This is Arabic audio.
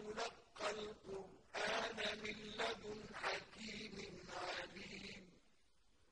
تُلَقَّى